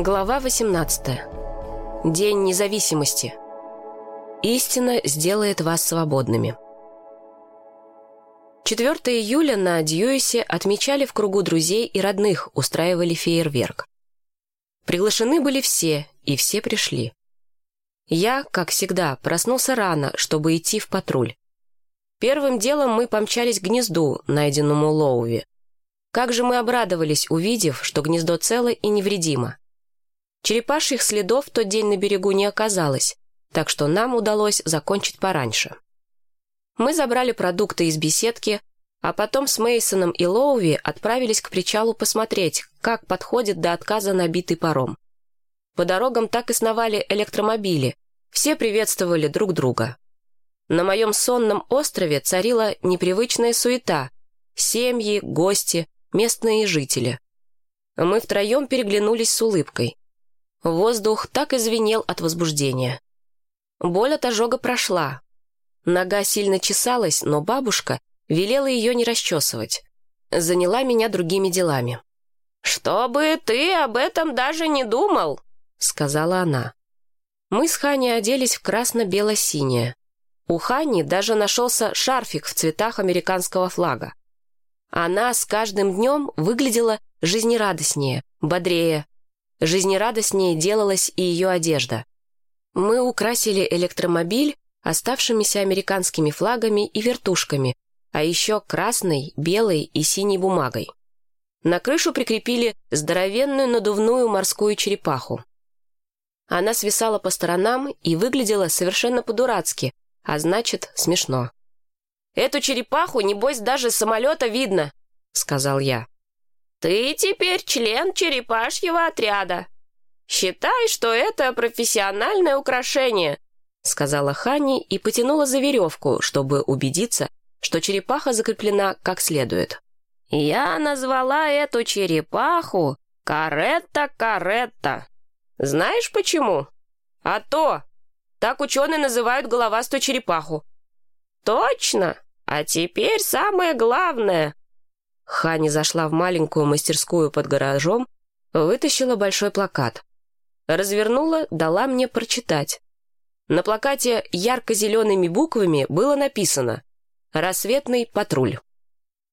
Глава 18. День независимости. Истина сделает вас свободными. 4 июля на Дьюисе отмечали в кругу друзей и родных, устраивали фейерверк. Приглашены были все, и все пришли. Я, как всегда, проснулся рано, чтобы идти в патруль. Первым делом мы помчались к гнезду, найденному Лоуви. Как же мы обрадовались, увидев, что гнездо цело и невредимо. Черепашьих следов в тот день на берегу не оказалось, так что нам удалось закончить пораньше. Мы забрали продукты из беседки, а потом с Мейсоном и Лоуви отправились к причалу посмотреть, как подходит до отказа набитый паром. По дорогам так и сновали электромобили, все приветствовали друг друга. На моем сонном острове царила непривычная суета. Семьи, гости, местные жители. Мы втроем переглянулись с улыбкой. Воздух так извинел от возбуждения. Боль от ожога прошла. Нога сильно чесалась, но бабушка велела ее не расчесывать. Заняла меня другими делами. «Чтобы ты об этом даже не думал», — сказала она. Мы с Хани оделись в красно-бело-синее. У Хани даже нашелся шарфик в цветах американского флага. Она с каждым днем выглядела жизнерадостнее, бодрее, Жизнерадостнее делалась и ее одежда. Мы украсили электромобиль оставшимися американскими флагами и вертушками, а еще красной, белой и синей бумагой. На крышу прикрепили здоровенную надувную морскую черепаху. Она свисала по сторонам и выглядела совершенно по-дурацки, а значит, смешно. «Эту черепаху, небось, даже с самолета видно», — сказал я. Ты теперь член черепашьего отряда. Считай, что это профессиональное украшение», — сказала Хани и потянула за веревку, чтобы убедиться, что черепаха закреплена как следует. «Я назвала эту черепаху Каретта-Каретта. Знаешь почему? А то! Так ученые называют головастую черепаху». «Точно! А теперь самое главное. Хани зашла в маленькую мастерскую под гаражом, вытащила большой плакат. Развернула, дала мне прочитать. На плакате ярко-зелеными буквами было написано «Рассветный патруль».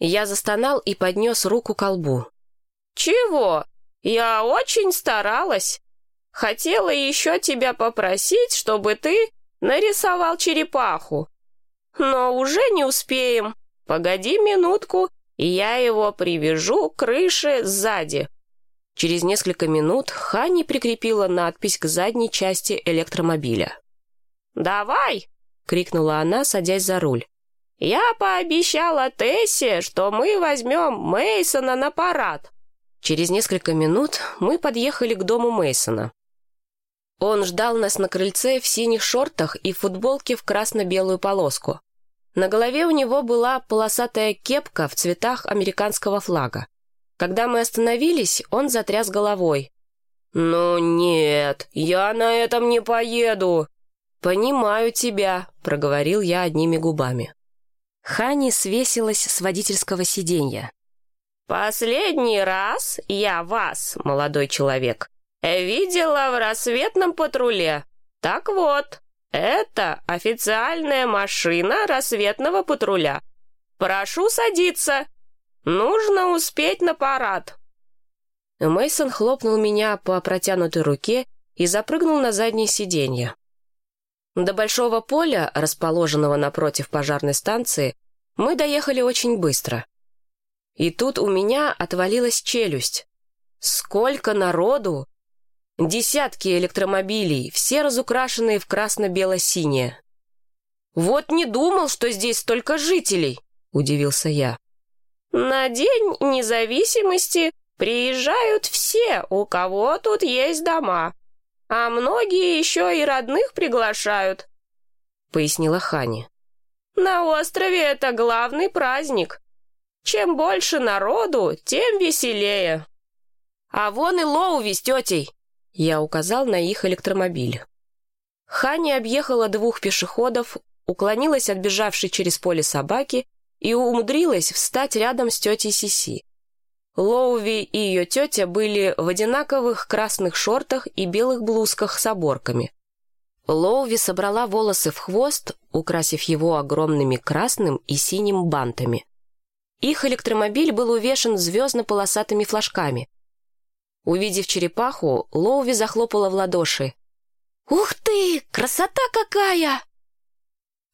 Я застонал и поднес руку к колбу. «Чего? Я очень старалась. Хотела еще тебя попросить, чтобы ты нарисовал черепаху. Но уже не успеем. Погоди минутку, я его привяжу к крыше сзади». Через несколько минут Ханни прикрепила надпись к задней части электромобиля. «Давай!» — крикнула она, садясь за руль. «Я пообещала Тессе, что мы возьмем Мейсона на парад». Через несколько минут мы подъехали к дому Мейсона. Он ждал нас на крыльце в синих шортах и футболке в красно-белую полоску. На голове у него была полосатая кепка в цветах американского флага. Когда мы остановились, он затряс головой. «Ну нет, я на этом не поеду!» «Понимаю тебя», — проговорил я одними губами. Хани свесилась с водительского сиденья. «Последний раз я вас, молодой человек, видела в рассветном патруле. Так вот, это официальная машина рассветного патруля. Прошу садиться. Нужно успеть на парад. Мейсон хлопнул меня по протянутой руке и запрыгнул на заднее сиденье. До большого поля, расположенного напротив пожарной станции, мы доехали очень быстро. И тут у меня отвалилась челюсть. Сколько народу! Десятки электромобилей, все разукрашенные в красно-бело-синее. «Вот не думал, что здесь столько жителей!» — удивился я. «На День независимости приезжают все, у кого тут есть дома, а многие еще и родных приглашают», — пояснила Хани. «На острове это главный праздник. Чем больше народу, тем веселее». «А вон и Лоуви с тетей!» Я указал на их электромобиль. Хани объехала двух пешеходов, уклонилась от бежавшей через поле собаки и умудрилась встать рядом с тетей Сиси. Лоуви и ее тетя были в одинаковых красных шортах и белых блузках с оборками. Лоуви собрала волосы в хвост, украсив его огромными красным и синим бантами. Их электромобиль был увешан звездно-полосатыми флажками. Увидев черепаху, Лоуви захлопала в ладоши. «Ух ты! Красота какая!»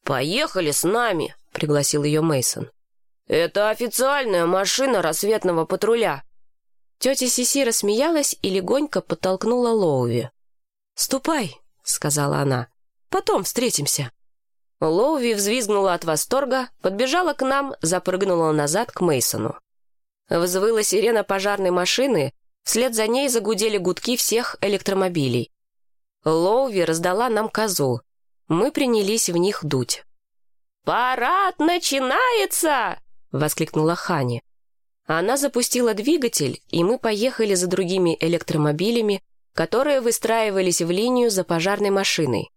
«Поехали с нами!» — пригласил ее Мейсон. «Это официальная машина рассветного патруля». Тетя Сиси рассмеялась и легонько подтолкнула Лоуви. «Ступай», — сказала она. «Потом встретимся». Лоуви взвизгнула от восторга, подбежала к нам, запрыгнула назад к Мейсону. Взвыла сирена пожарной машины, вслед за ней загудели гудки всех электромобилей. Лоуви раздала нам козу. Мы принялись в них дуть. «Парад начинается!» — воскликнула Хани. Она запустила двигатель, и мы поехали за другими электромобилями, которые выстраивались в линию за пожарной машиной.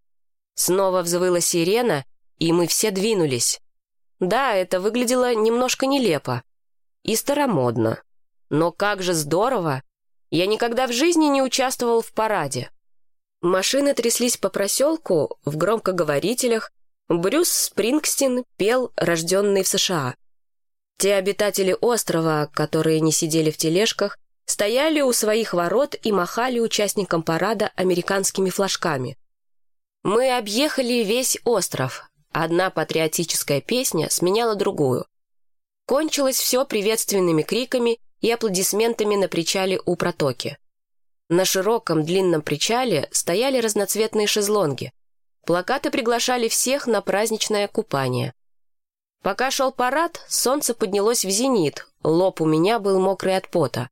Снова взвыла сирена, и мы все двинулись. Да, это выглядело немножко нелепо и старомодно. Но как же здорово! Я никогда в жизни не участвовал в параде. Машины тряслись по проселку в громкоговорителях, Брюс Спрингстин пел «Рожденный в США». Те обитатели острова, которые не сидели в тележках, стояли у своих ворот и махали участникам парада американскими флажками. Мы объехали весь остров. Одна патриотическая песня сменяла другую. Кончилось все приветственными криками и аплодисментами на причале у протоки. На широком длинном причале стояли разноцветные шезлонги. Плакаты приглашали всех на праздничное купание. Пока шел парад, солнце поднялось в зенит, лоб у меня был мокрый от пота.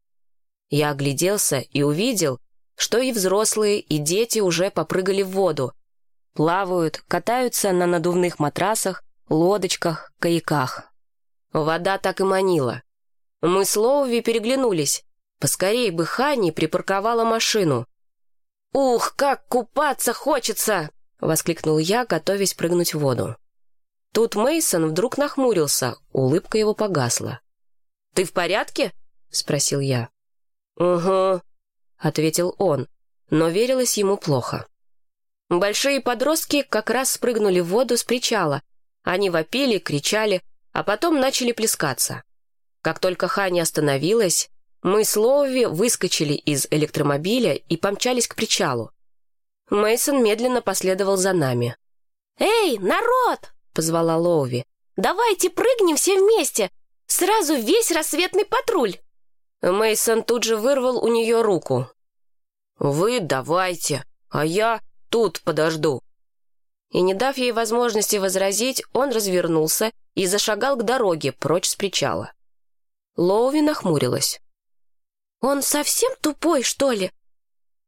Я огляделся и увидел, что и взрослые, и дети уже попрыгали в воду. Плавают, катаются на надувных матрасах, лодочках, каяках. Вода так и манила. Мы с Лоуви переглянулись. Поскорей бы Хани припарковала машину. «Ух, как купаться хочется!» — воскликнул я, готовясь прыгнуть в воду. Тут Мейсон вдруг нахмурился, улыбка его погасла. «Ты в порядке?» — спросил я. «Угу», — ответил он, но верилось ему плохо. Большие подростки как раз спрыгнули в воду с причала. Они вопили, кричали, а потом начали плескаться. Как только Хани остановилась, мы с Лоуви выскочили из электромобиля и помчались к причалу. Мейсон медленно последовал за нами. «Эй, народ!» — позвала Лоуви. «Давайте прыгнем все вместе! Сразу весь рассветный патруль!» Мейсон тут же вырвал у нее руку. «Вы давайте, а я тут подожду». И не дав ей возможности возразить, он развернулся и зашагал к дороге прочь с причала. Лоуви нахмурилась. «Он совсем тупой, что ли?»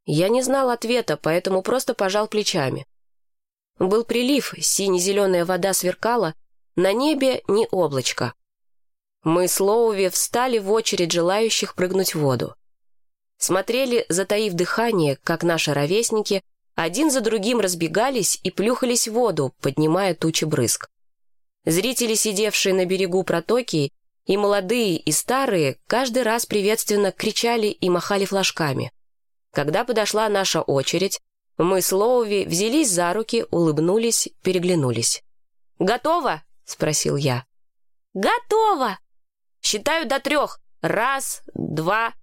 Я не знал ответа, поэтому просто пожал плечами. Был прилив, сине-зеленая вода сверкала, на небе ни облачко. Мы с Лоуви встали в очередь желающих прыгнуть в воду. Смотрели, затаив дыхание, как наши ровесники один за другим разбегались и плюхались в воду, поднимая тучи брызг. Зрители, сидевшие на берегу протоки, и молодые, и старые каждый раз приветственно кричали и махали флажками. Когда подошла наша очередь, мы с Лоуви взялись за руки, улыбнулись, переглянулись. «Готово?» — спросил я. «Готово!» «Считаю до трех. Раз, два,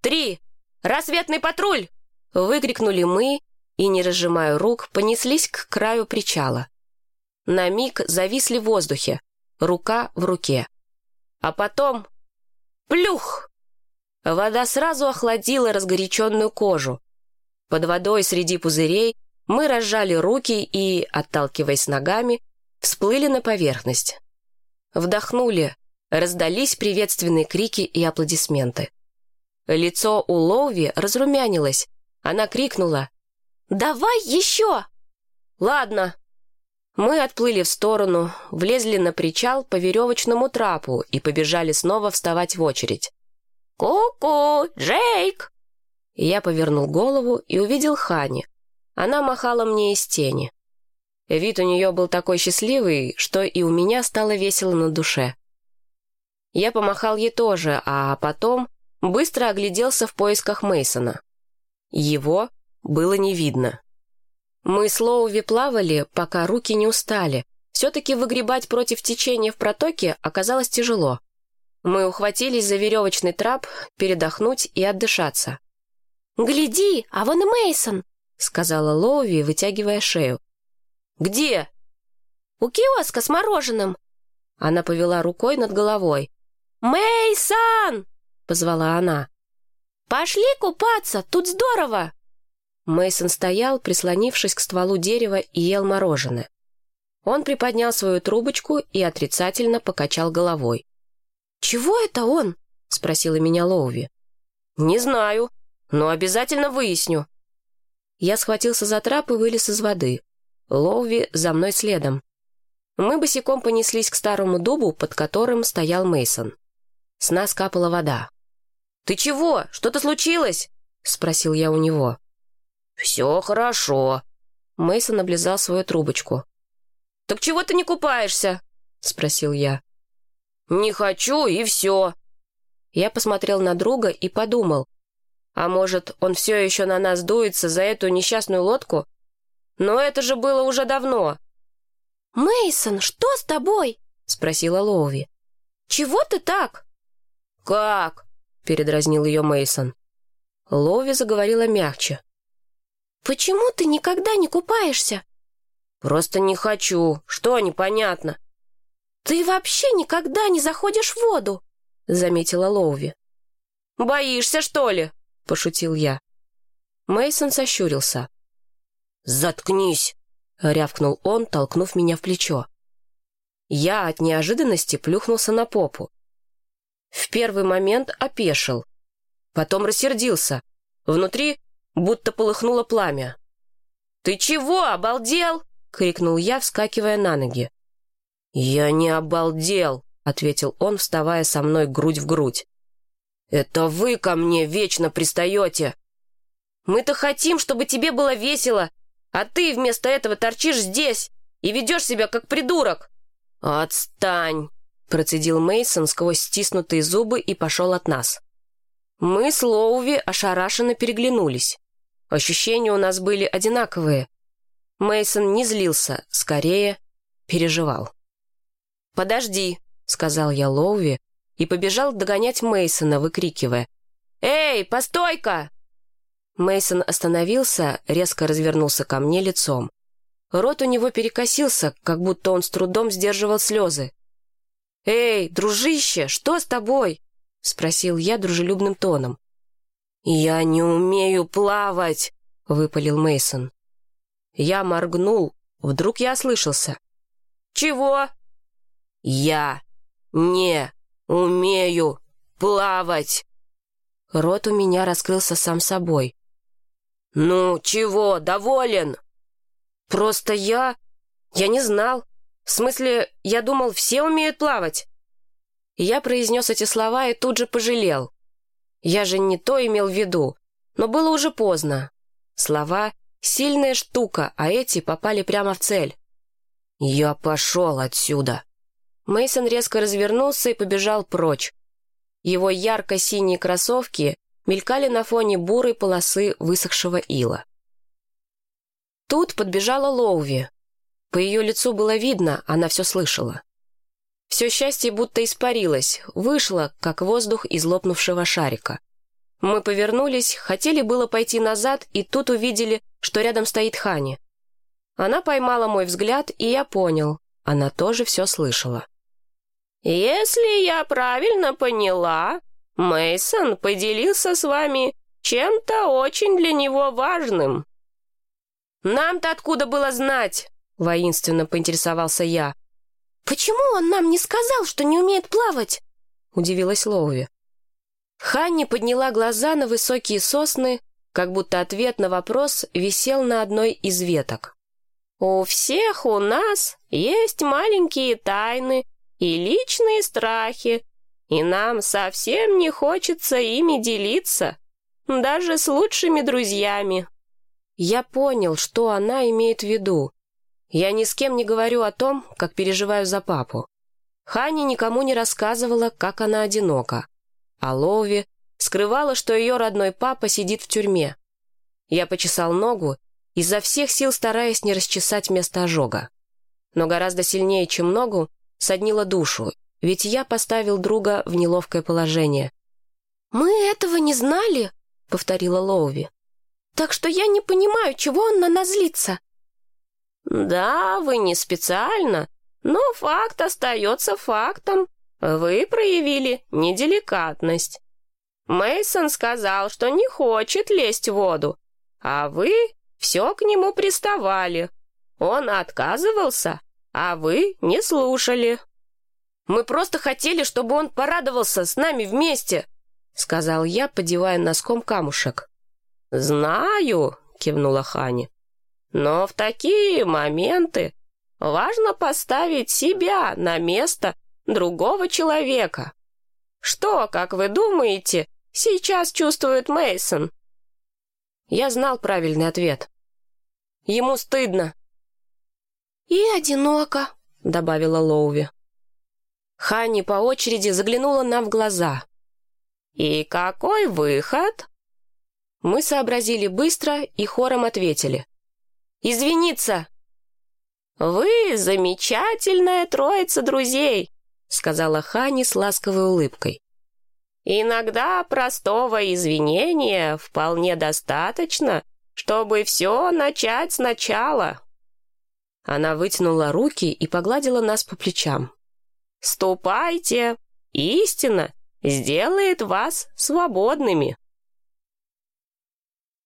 три! Рассветный патруль!» Выкрикнули мы и, не разжимая рук, понеслись к краю причала. На миг зависли в воздухе, рука в руке. А потом... Плюх! Вода сразу охладила разгоряченную кожу. Под водой среди пузырей мы разжали руки и, отталкиваясь ногами, всплыли на поверхность. Вдохнули, раздались приветственные крики и аплодисменты. Лицо у Лоуви разрумянилось. Она крикнула «Давай еще!» «Ладно», мы отплыли в сторону, влезли на причал по веревочному трапу и побежали снова вставать в очередь. «Ку-ку, Джейк!» Я повернул голову и увидел Хани. Она махала мне из тени. Вид у нее был такой счастливый, что и у меня стало весело на душе. Я помахал ей тоже, а потом быстро огляделся в поисках Мейсона. Его было не видно. Мы с Лоуви плавали, пока руки не устали. Все-таки выгребать против течения в протоке оказалось тяжело. Мы ухватились за веревочный трап, передохнуть и отдышаться. «Гляди, а вон и Мейсон, сказала Лоуви, вытягивая шею. «Где?» «У киоска с мороженым». Она повела рукой над головой. Мейсон! позвала она. «Пошли купаться, тут здорово!» Мейсон стоял, прислонившись к стволу дерева и ел мороженое. Он приподнял свою трубочку и отрицательно покачал головой. «Чего это он?» — спросила меня Лоуви. «Не знаю, но обязательно выясню». Я схватился за трап и вылез из воды. Лоуви за мной следом. Мы босиком понеслись к старому дубу, под которым стоял Мейсон. С нас капала вода. «Ты чего? Что-то случилось?» — спросил я у него. «Все хорошо». Мейсон облизал свою трубочку. «Так чего ты не купаешься?» — спросил я. «Не хочу, и все». Я посмотрел на друга и подумал, а может, он все еще на нас дуется за эту несчастную лодку? Но это же было уже давно. Мейсон, что с тобой? спросила Лоуви. Чего ты так? Как? передразнил ее Мейсон. Лоуви заговорила мягче. Почему ты никогда не купаешься? Просто не хочу. Что непонятно? Ты вообще никогда не заходишь в воду, заметила Лоуви. Боишься, что ли? пошутил я. Мейсон сощурился. «Заткнись!» — рявкнул он, толкнув меня в плечо. Я от неожиданности плюхнулся на попу. В первый момент опешил. Потом рассердился. Внутри будто полыхнуло пламя. «Ты чего, обалдел?» — крикнул я, вскакивая на ноги. «Я не обалдел», — ответил он, вставая со мной грудь в грудь. «Это вы ко мне вечно пристаете!» «Мы-то хотим, чтобы тебе было весело, а ты вместо этого торчишь здесь и ведешь себя как придурок!» «Отстань!» — процедил Мейсон сквозь стиснутые зубы и пошел от нас. Мы с Лоуви ошарашенно переглянулись. Ощущения у нас были одинаковые. Мейсон не злился, скорее переживал. «Подожди», — сказал я Лоуви, и побежал догонять Мейсона, выкрикивая «Эй, постой-ка!» Мейсон остановился, резко развернулся ко мне лицом. Рот у него перекосился, как будто он с трудом сдерживал слезы. «Эй, дружище, что с тобой?» — спросил я дружелюбным тоном. «Я не умею плавать!» — выпалил Мейсон. Я моргнул, вдруг я ослышался. «Чего?» «Я не «Умею плавать!» Рот у меня раскрылся сам собой. «Ну, чего, доволен?» «Просто я... я не знал. В смысле, я думал, все умеют плавать». Я произнес эти слова и тут же пожалел. Я же не то имел в виду, но было уже поздно. Слова — сильная штука, а эти попали прямо в цель. «Я пошел отсюда!» Мейсон резко развернулся и побежал прочь. Его ярко-синие кроссовки мелькали на фоне бурой полосы высохшего ила. Тут подбежала Лоуви. По ее лицу было видно, она все слышала. Все счастье будто испарилось, вышло, как воздух из лопнувшего шарика. Мы повернулись, хотели было пойти назад, и тут увидели, что рядом стоит Хани. Она поймала мой взгляд, и я понял, она тоже все слышала. «Если я правильно поняла, Мейсон поделился с вами чем-то очень для него важным». «Нам-то откуда было знать?» — воинственно поинтересовался я. «Почему он нам не сказал, что не умеет плавать?» — удивилась Лоуви. Ханни подняла глаза на высокие сосны, как будто ответ на вопрос висел на одной из веток. «У всех у нас есть маленькие тайны, и личные страхи, и нам совсем не хочется ими делиться, даже с лучшими друзьями». Я понял, что она имеет в виду. Я ни с кем не говорю о том, как переживаю за папу. Хани никому не рассказывала, как она одинока. А Лови скрывала, что ее родной папа сидит в тюрьме. Я почесал ногу, изо всех сил стараясь не расчесать место ожога. Но гораздо сильнее, чем ногу, соднила душу, ведь я поставил друга в неловкое положение. «Мы этого не знали», — повторила Лоуви. «Так что я не понимаю, чего он на нас злится». «Да, вы не специально, но факт остается фактом. Вы проявили неделикатность. Мейсон сказал, что не хочет лезть в воду, а вы все к нему приставали. Он отказывался, а вы не слушали». «Мы просто хотели, чтобы он порадовался с нами вместе», — сказал я, подевая носком камушек. «Знаю», — кивнула Хани. «Но в такие моменты важно поставить себя на место другого человека. Что, как вы думаете, сейчас чувствует Мейсон? Я знал правильный ответ. Ему стыдно. «И одиноко», — добавила Лоуви. Ханни по очереди заглянула нам в глаза. «И какой выход?» Мы сообразили быстро и хором ответили. «Извиниться!» «Вы замечательная троица друзей», — сказала Хани с ласковой улыбкой. «Иногда простого извинения вполне достаточно, чтобы все начать сначала». Она вытянула руки и погладила нас по плечам. «Ступайте! Истина сделает вас свободными!»